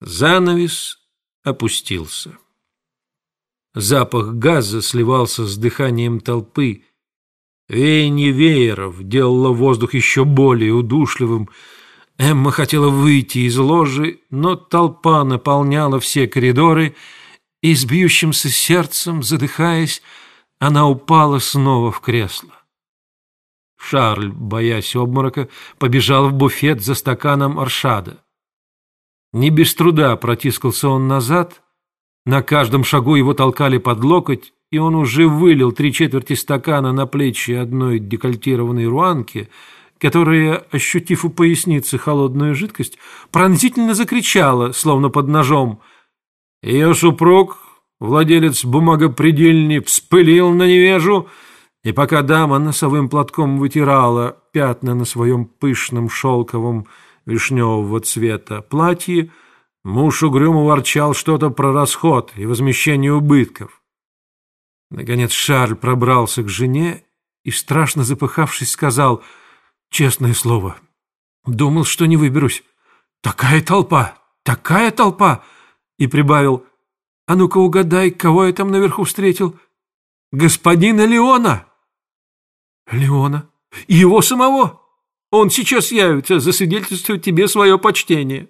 Занавес опустился. Запах газа сливался с дыханием толпы. Веяние вееров делало воздух еще более удушливым. Эмма хотела выйти из ложи, но толпа наполняла все коридоры, и с бьющимся сердцем, задыхаясь, она упала снова в кресло. Шарль, боясь обморока, побежал в буфет за стаканом аршада. Не без труда протискался он назад, на каждом шагу его толкали под локоть, и он уже вылил три четверти стакана на плечи одной декольтированной руанки, которая, ощутив у поясницы холодную жидкость, пронзительно закричала, словно под ножом. Ее супруг, владелец бумагопредельни, вспылил на невежу, и пока дама носовым платком вытирала пятна на своем пышном шелковом вишневого цвета платье, муж угрюмо ворчал что-то про расход и возмещение убытков. Наконец Шарль пробрался к жене и, страшно запыхавшись, сказал, «Честное слово, думал, что не выберусь. Такая толпа, такая толпа!» И прибавил, «А ну-ка угадай, кого я там наверху встретил? Господина Леона!» «Леона? Его самого? Он сейчас явится засвидетельствовать тебе свое почтение».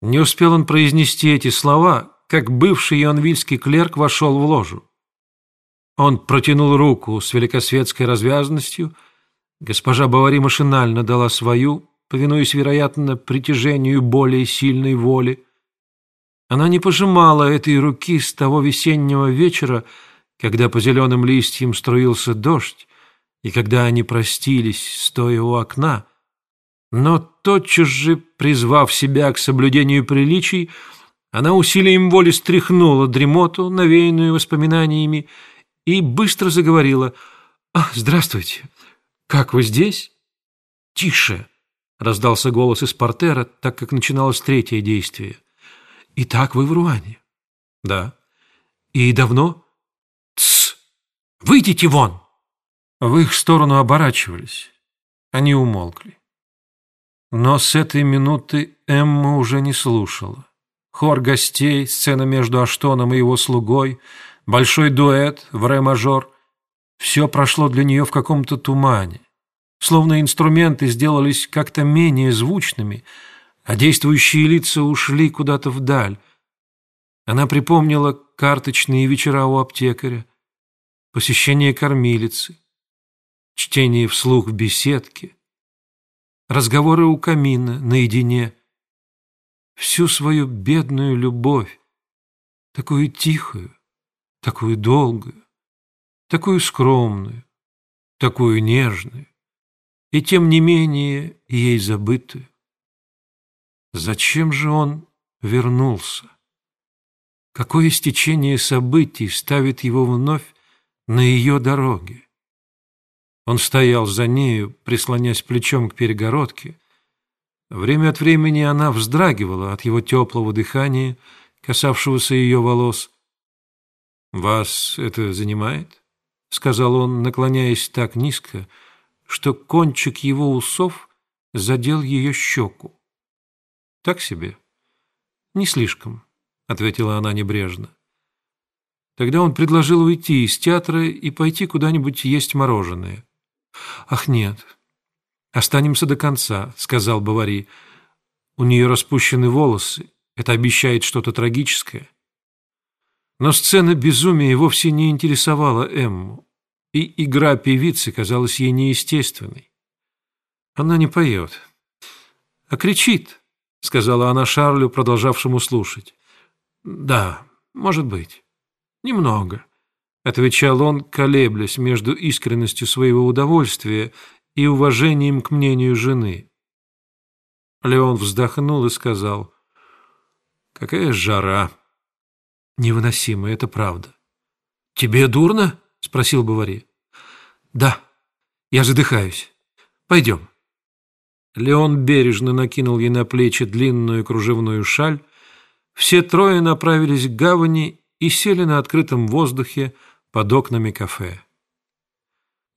Не успел он произнести эти слова, как бывший ионвильский клерк вошел в ложу. Он протянул руку с великосветской развязанностью. Госпожа Бавари машинально дала свою, повинуясь, вероятно, притяжению более сильной воли. Она не пожимала этой руки с того весеннего вечера, когда по зеленым листьям струился дождь, и когда они простились, стоя у окна, но тотчас же, призвав себя к соблюдению приличий, она усилием воли стряхнула дремоту, навеянную воспоминаниями, и быстро заговорила. «А, здравствуйте! Как вы здесь?» «Тише!» — раздался голос из портера, так как начиналось третье действие. «Итак, вы в Руане?» «Да». «И давно?» «Тсс! Выйдите вон!» В их сторону оборачивались. Они умолкли. Но с этой минуты Эмма уже не слушала. Хор гостей, сцена между Аштоном и его слугой, большой дуэт в ре-мажор — все прошло для нее в каком-то тумане. Словно инструменты сделались как-то менее звучными, а действующие лица ушли куда-то вдаль. Она припомнила карточные вечера у аптекаря, посещение кормилицы, чтение вслух в беседке, разговоры у камина наедине, всю свою бедную любовь, такую тихую, такую долгую, такую скромную, такую нежную, и тем не менее ей забытую. Зачем же он вернулся? Какое стечение событий ставит его вновь на ее дороге? Он стоял за нею, прислонясь плечом к перегородке. Время от времени она вздрагивала от его теплого дыхания, касавшегося ее волос. «Вас это занимает?» — сказал он, наклоняясь так низко, что кончик его усов задел ее щеку. «Так себе?» «Не слишком», — ответила она небрежно. Тогда он предложил уйти из театра и пойти куда-нибудь есть мороженое. «Ах, нет, останемся до конца», — сказал Бавари. «У нее распущены волосы. Это обещает что-то трагическое». Но сцена безумия вовсе не интересовала Эмму, и игра певицы казалась ей неестественной. Она не поет, а кричит, — сказала она Шарлю, продолжавшему слушать. «Да, может быть. Немного». — отвечал он, колеблясь между искренностью своего удовольствия и уважением к мнению жены. Леон вздохнул и сказал, «Какая жара!» «Невыносимо, это правда». «Тебе дурно?» — спросил Бавари. «Да, я задыхаюсь. Пойдем». Леон бережно накинул ей на плечи длинную кружевную шаль. Все трое направились к гавани и сели на открытом воздухе, под окнами кафе.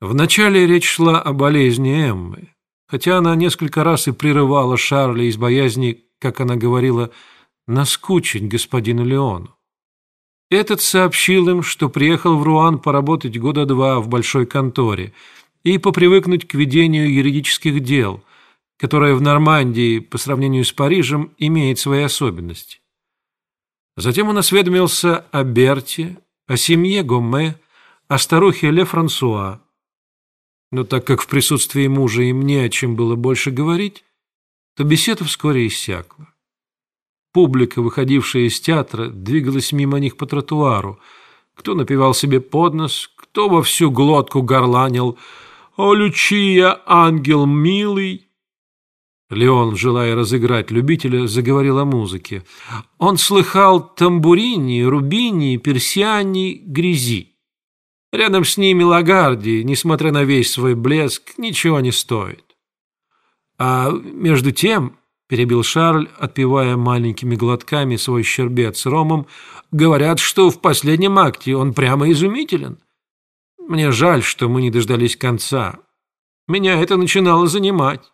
Вначале речь шла о болезни Эммы, хотя она несколько раз и прерывала Шарля из боязни, как она говорила, наскучить господину Леону. Этот сообщил им, что приехал в Руан поработать года два в большой конторе и попривыкнуть к ведению юридических дел, которое в Нормандии по сравнению с Парижем имеет свои особенности. Затем он осведомился о Берте, о семье Гомме, о старухе Ле Франсуа. Но так как в присутствии мужа им не о чем было больше говорить, то беседа вскоре иссякла. Публика, выходившая из театра, двигалась мимо них по тротуару. Кто напевал себе под нос, кто во всю глотку горланил «О, Лючия, ангел милый!» Леон, желая разыграть любителя, заговорил о музыке. Он слыхал тамбурини, рубини, персиани, грязи. Рядом с ними Лагарди, несмотря на весь свой блеск, ничего не стоит. А между тем, перебил Шарль, отпивая маленькими глотками свой щербет с ромом, говорят, что в последнем акте он прямо изумителен. Мне жаль, что мы не дождались конца. Меня это начинало занимать.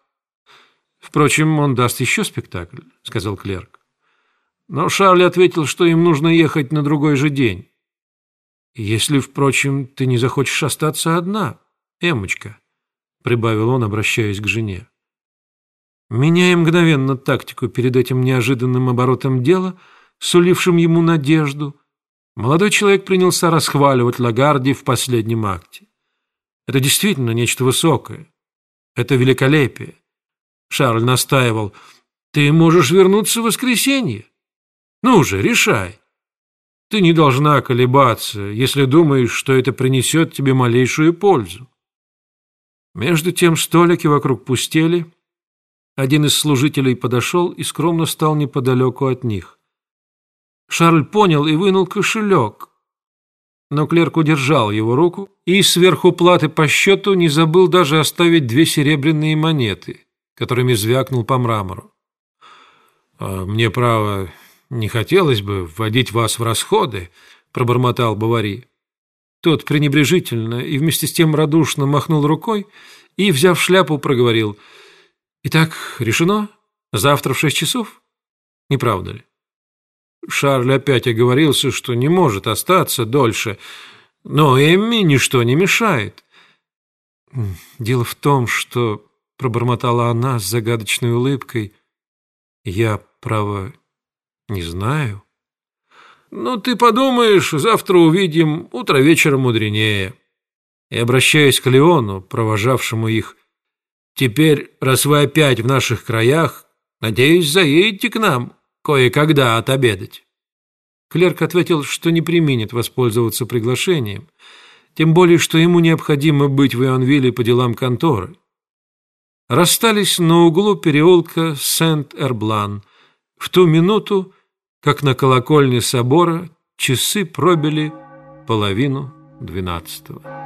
Впрочем, он даст еще спектакль, сказал клерк. Но Шарль ответил, что им нужно ехать на другой же день. Если, впрочем, ты не захочешь остаться одна, Эмочка, прибавил он, обращаясь к жене. Меняя мгновенно тактику перед этим неожиданным оборотом дела, сулившим ему надежду, молодой человек принялся расхваливать Лагарди в последнем акте. Это действительно нечто высокое. Это великолепие. Шарль настаивал. «Ты можешь вернуться в воскресенье. Ну же, решай. Ты не должна колебаться, если думаешь, что это принесет тебе малейшую пользу». Между тем столики вокруг пустели. Один из служителей подошел и скромно стал неподалеку от них. Шарль понял и вынул кошелек. Но клерк удержал его руку и сверху платы по счету не забыл даже оставить две серебряные монеты которыми звякнул по мрамору. «А «Мне, право, не хотелось бы вводить вас в расходы», — пробормотал Бавари. Тот пренебрежительно и вместе с тем радушно махнул рукой и, взяв шляпу, проговорил. «Итак, решено? Завтра в шесть часов? Не правда ли?» Шарль опять оговорился, что не может остаться дольше, но Эмми ничто не мешает. «Дело в том, что пробормотала она с загадочной улыбкой. Я, право, не знаю. Ну, ты подумаешь, завтра увидим, утро вечера мудренее. И, обращаясь к Леону, провожавшему их, теперь, раз вы опять в наших краях, надеюсь, заедете к нам кое-когда отобедать. Клерк ответил, что не применит воспользоваться приглашением, тем более, что ему необходимо быть в Ионвилле по делам конторы расстались на углу переулка Сент-Эрблан в ту минуту, как на колокольне собора часы пробили половину двенадцатого.